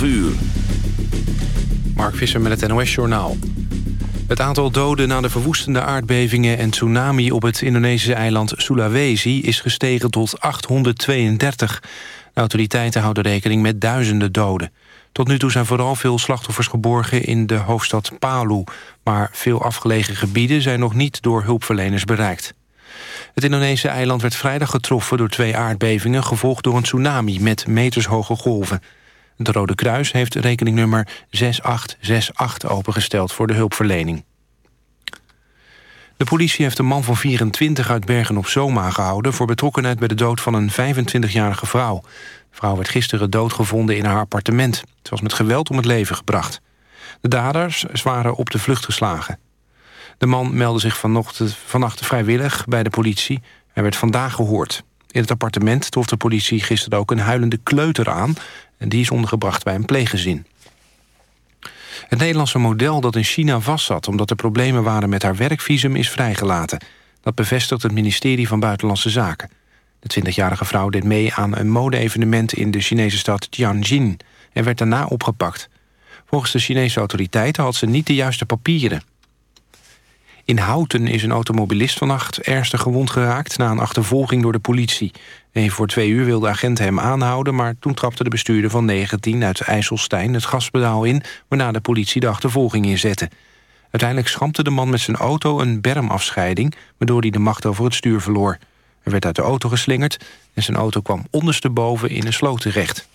12 uur. Mark Visser met het NOS-journaal. Het aantal doden na de verwoestende aardbevingen en tsunami... op het Indonesische eiland Sulawesi is gestegen tot 832. De autoriteiten houden rekening met duizenden doden. Tot nu toe zijn vooral veel slachtoffers geborgen in de hoofdstad Palu... maar veel afgelegen gebieden zijn nog niet door hulpverleners bereikt. Het Indonesische eiland werd vrijdag getroffen door twee aardbevingen... gevolgd door een tsunami met metershoge golven. Het Rode Kruis heeft rekeningnummer 6868 opengesteld voor de hulpverlening. De politie heeft een man van 24 uit Bergen op Zoom aangehouden... voor betrokkenheid bij de dood van een 25-jarige vrouw. De vrouw werd gisteren doodgevonden in haar appartement. Ze was met geweld om het leven gebracht. De daders waren op de vlucht geslagen. De man meldde zich vanochtend, vannacht vrijwillig bij de politie. Hij werd vandaag gehoord. In het appartement trof de politie gisteren ook een huilende kleuter aan... en die is ondergebracht bij een pleeggezin. Het Nederlandse model dat in China vastzat... omdat er problemen waren met haar werkvisum is vrijgelaten. Dat bevestigt het ministerie van Buitenlandse Zaken. De 20-jarige vrouw deed mee aan een mode-evenement... in de Chinese stad Tianjin en werd daarna opgepakt. Volgens de Chinese autoriteiten had ze niet de juiste papieren. In Houten is een automobilist vannacht ernstig gewond geraakt... na een achtervolging door de politie. Even voor twee uur wilde agenten hem aanhouden... maar toen trapte de bestuurder van 19 uit IJsselstein het gaspedaal in... waarna de politie de achtervolging inzette. Uiteindelijk schampte de man met zijn auto een bermafscheiding... waardoor hij de macht over het stuur verloor. Hij werd uit de auto geslingerd en zijn auto kwam ondersteboven in een sloot terecht.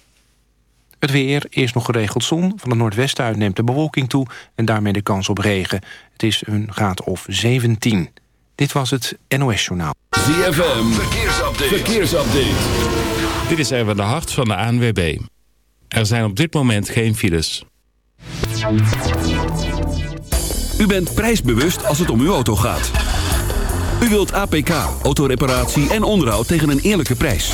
Het weer, eerst nog geregeld zon. Van het noordwesten uit neemt de bewolking toe... en daarmee de kans op regen. Het is een graad of 17. Dit was het NOS Journaal. ZFM, verkeersupdate. verkeersupdate. Dit is even de hart van de ANWB. Er zijn op dit moment geen files. U bent prijsbewust als het om uw auto gaat. U wilt APK, autoreparatie en onderhoud tegen een eerlijke prijs.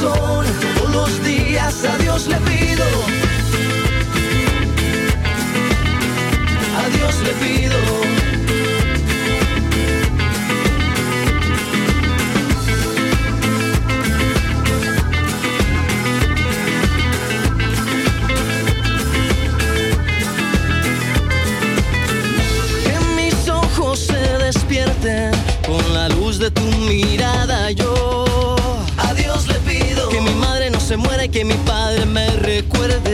corazón. Todos los días a Dios le pido. A Dios le pido. Que mis ojos se despierten con la luz de tu mirada. Yo que mi padre me recuerde.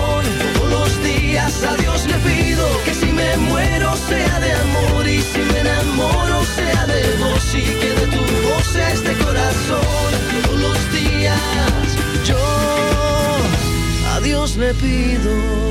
Pido.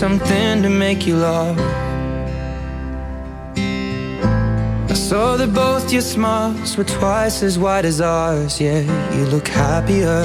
Something to make you laugh. I saw that both your smiles were twice as wide as ours. Yeah, you look happier,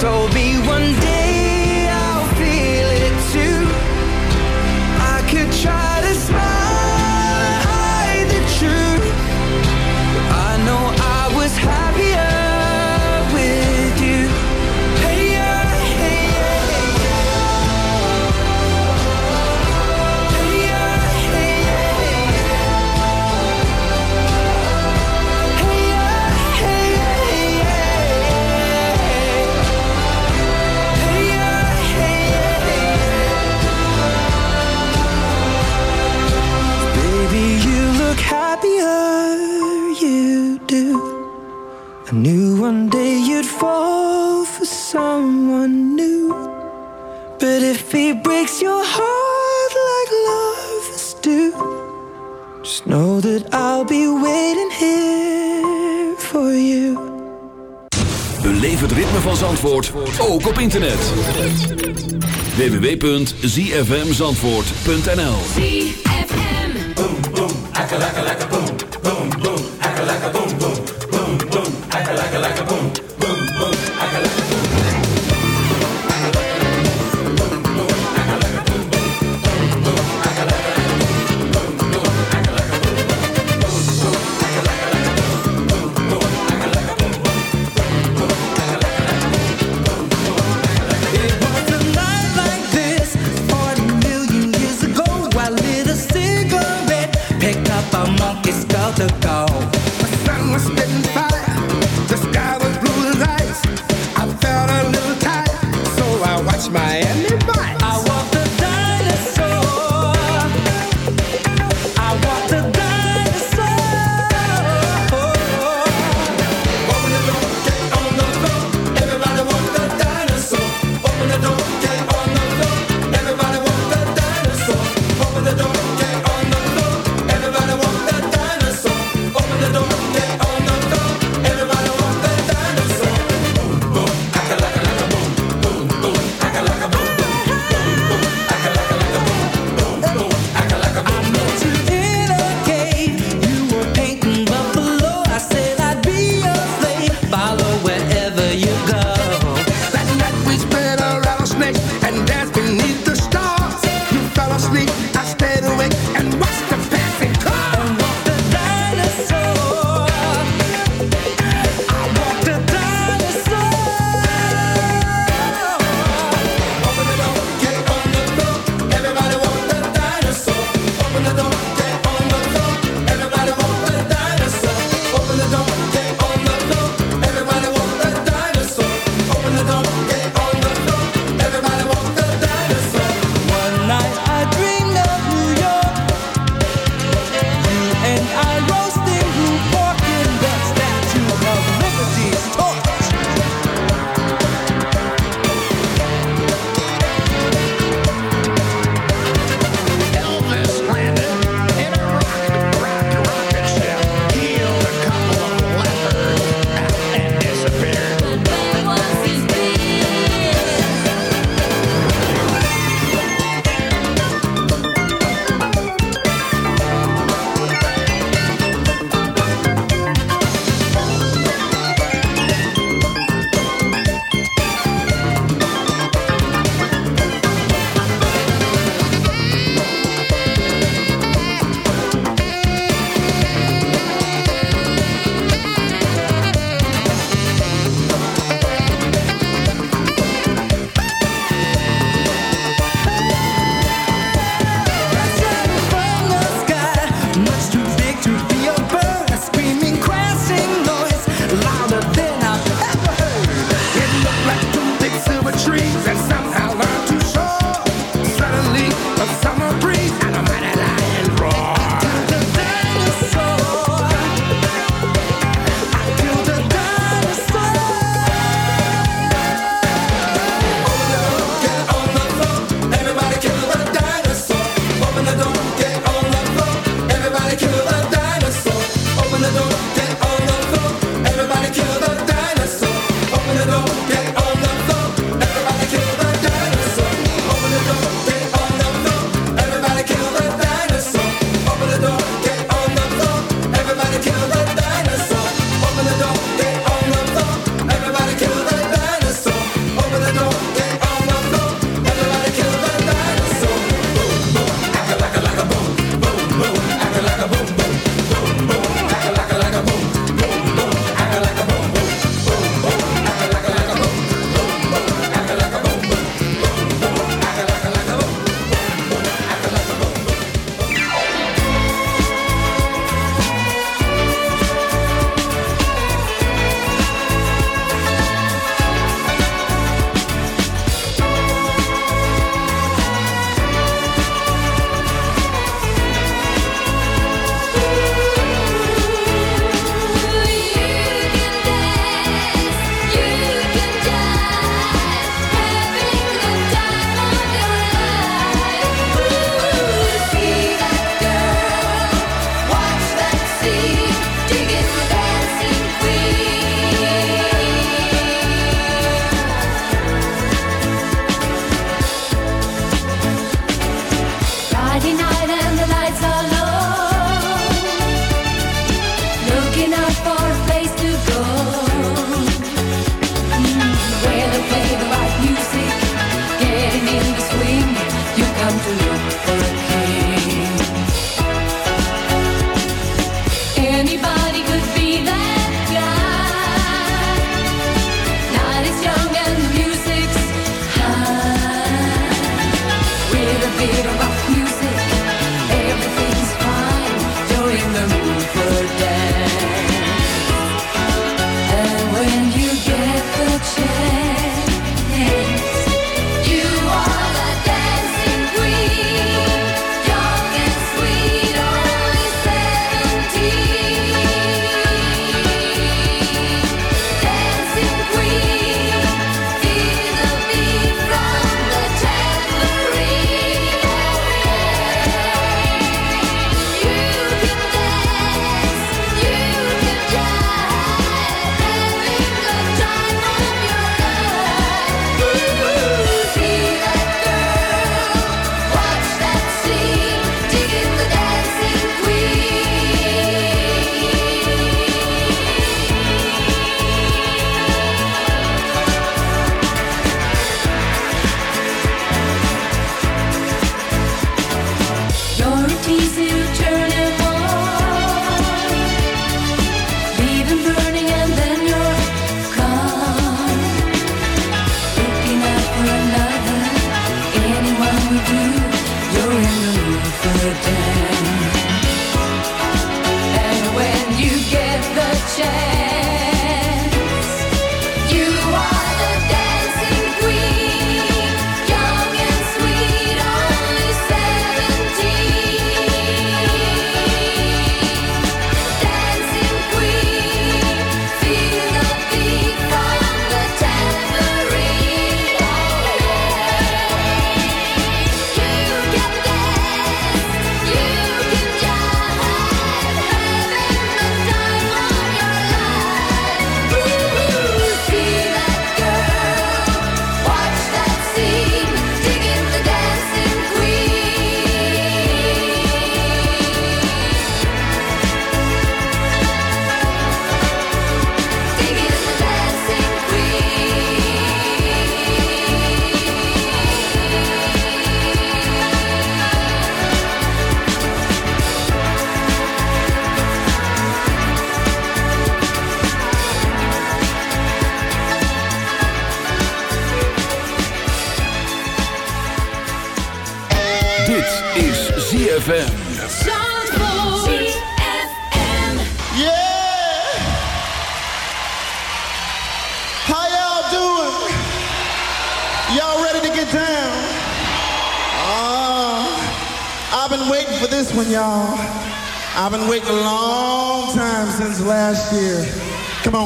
told someone new. But if he breaks your heart like lovers do, just know that I'll be waiting here for you. Beleef het ritme van Zandvoort ook op internet. www.zfmzandvoort.nl. Boom boom, akka, akka, akka, boom.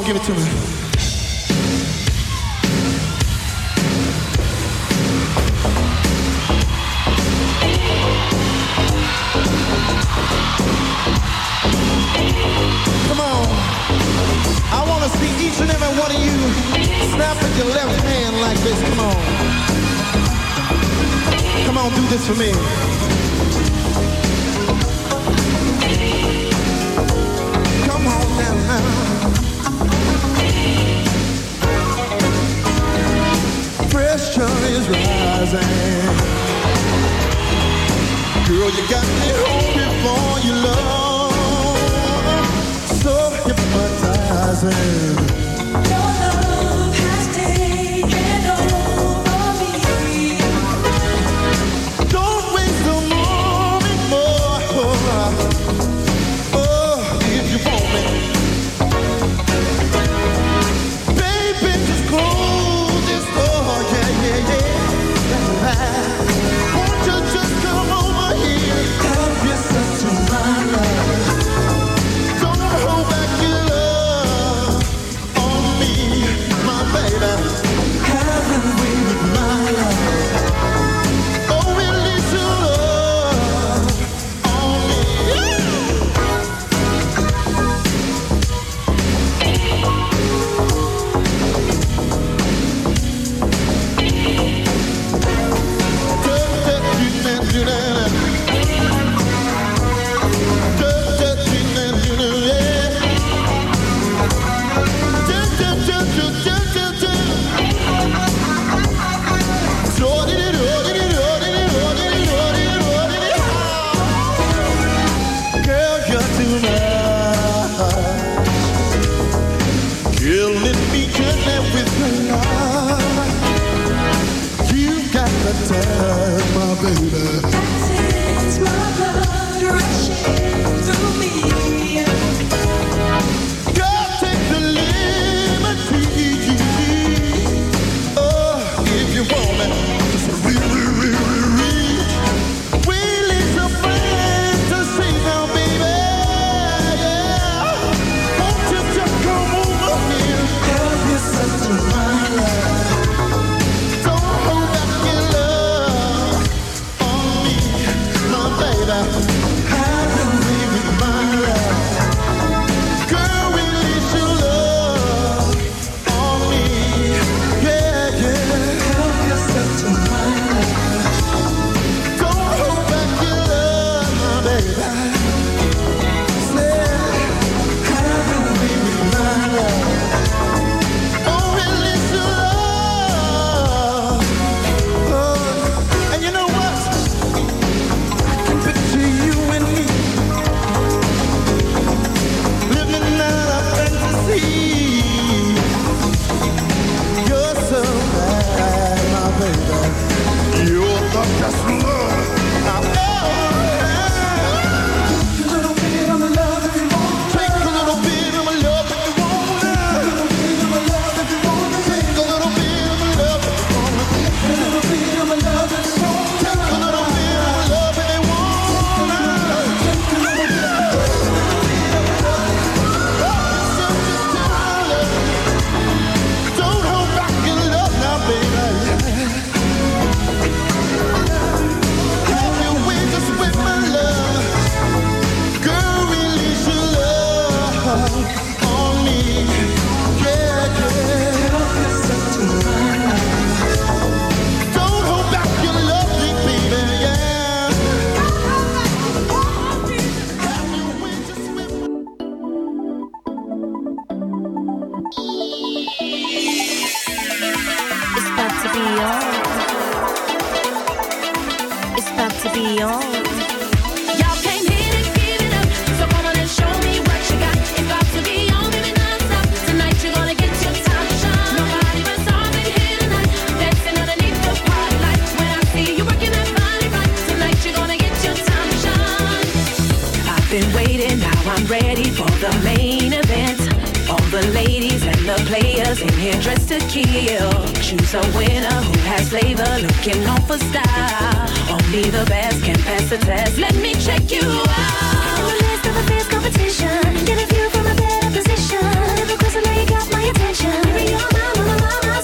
Give it to me. Hypnotizing. choose a winner who has flavor, looking on for style. Only the best can pass the test. Let me check you out. In the midst of a fierce competition, get a view from a better position. Never question now you got my attention. Every all my, my, my, my,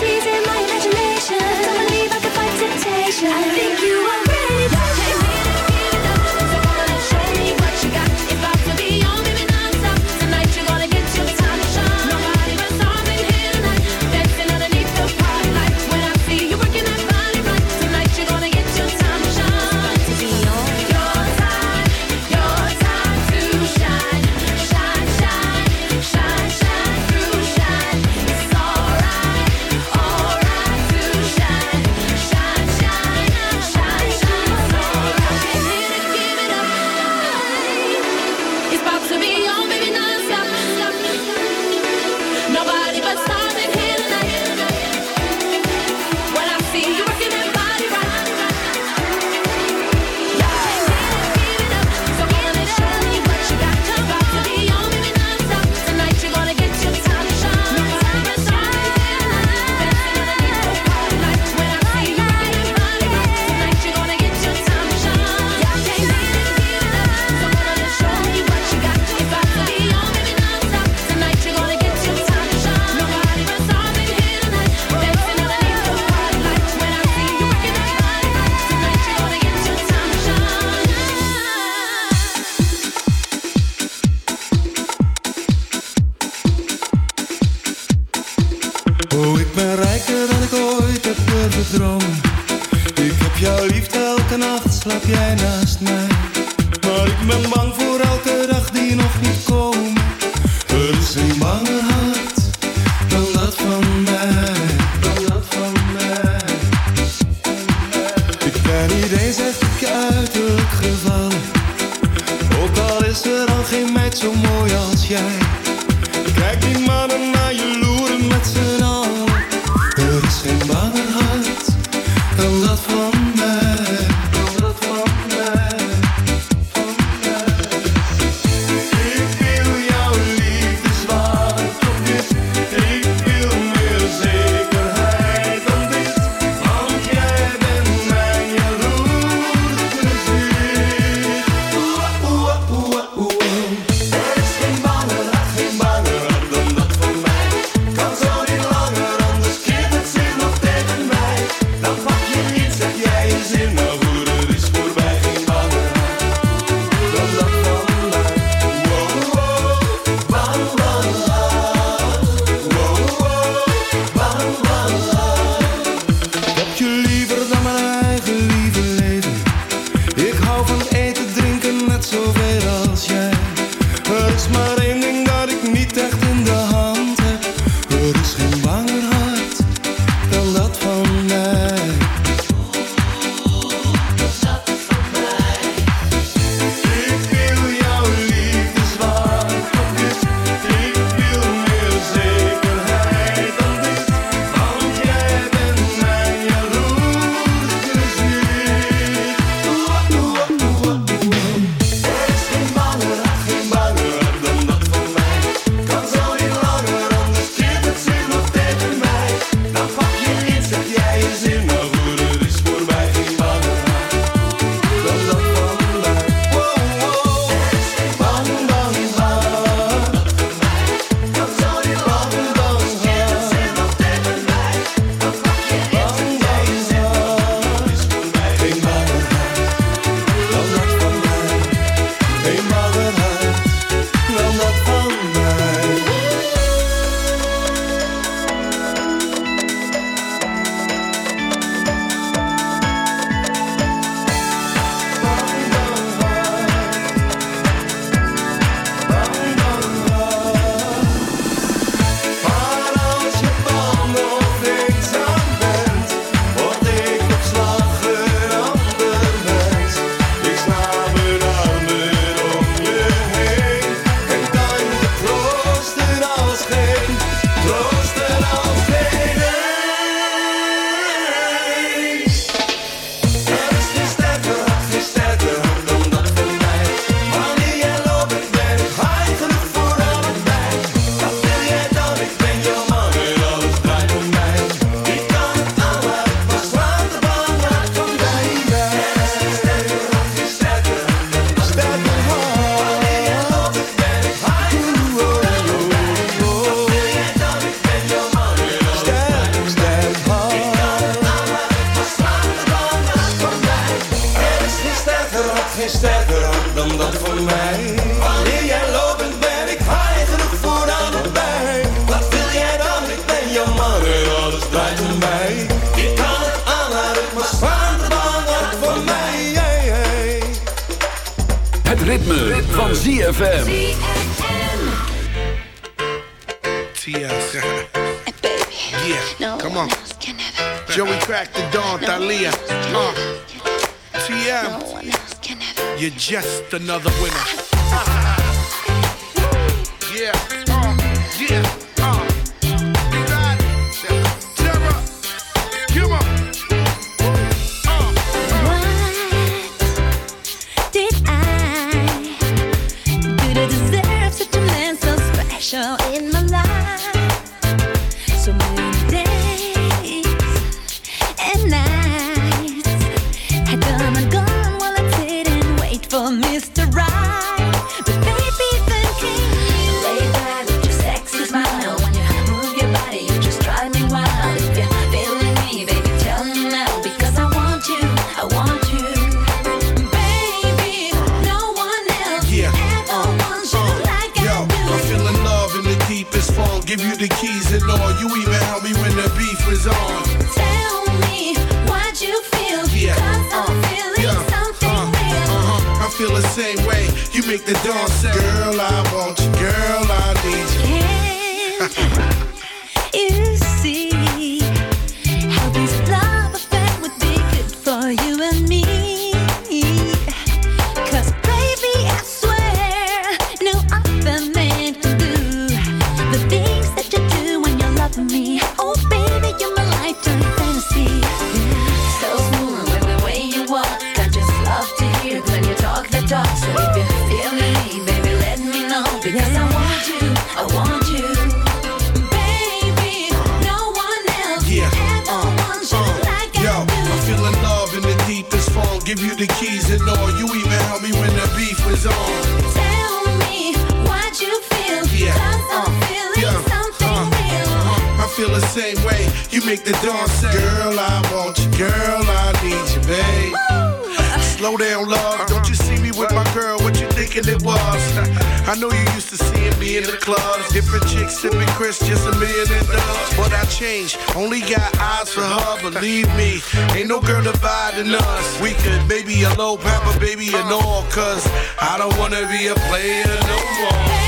Sipping Chris, just a million dollars. But I changed, only got eyes for her, believe me. Ain't no girl dividing us. We could maybe a low papa baby and all, cause I don't wanna be a player no more.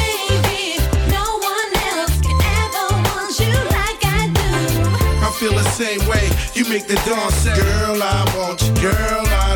feel the same way. You make the dawn say, Girl, I want you. Girl, I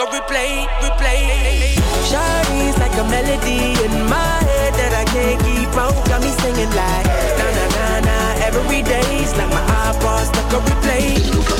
stuck replay, replay. Shawty's like a melody in my head that I can't keep out. Got me singing like na na na na. Every day's like my iPod stuck on replay,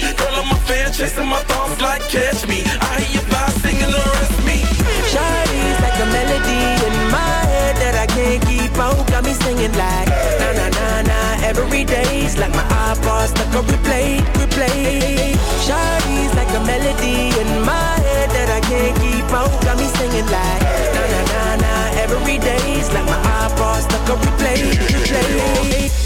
Girl, I'm a fan, chasing my thoughts like catch me. I hear your vibe singing the rest me. Shawty's like a melody in my head that I can't keep out. Got me singing like na na na na. Every day's like my iPod stuck on replay, replay. Shawty's like a melody in my head that I can't keep out. Got me singing like na na na na. Every day's like my iPod stuck on replay, replay.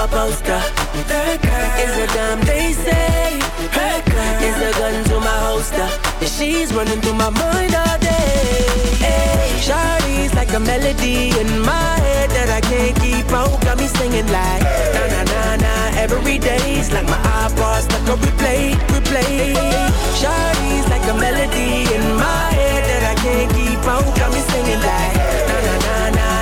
a poster. Is a damn they say. Her girl is a gun to my holster. And she's running through my mind all day. Hey, Shawty's like a melody in my head that I can't keep out. Got me singing like na na na na. Every day's like my iPod stuck on replay, replay. Shawty's like a melody in my head that I can't keep out. Got me singing like na na na.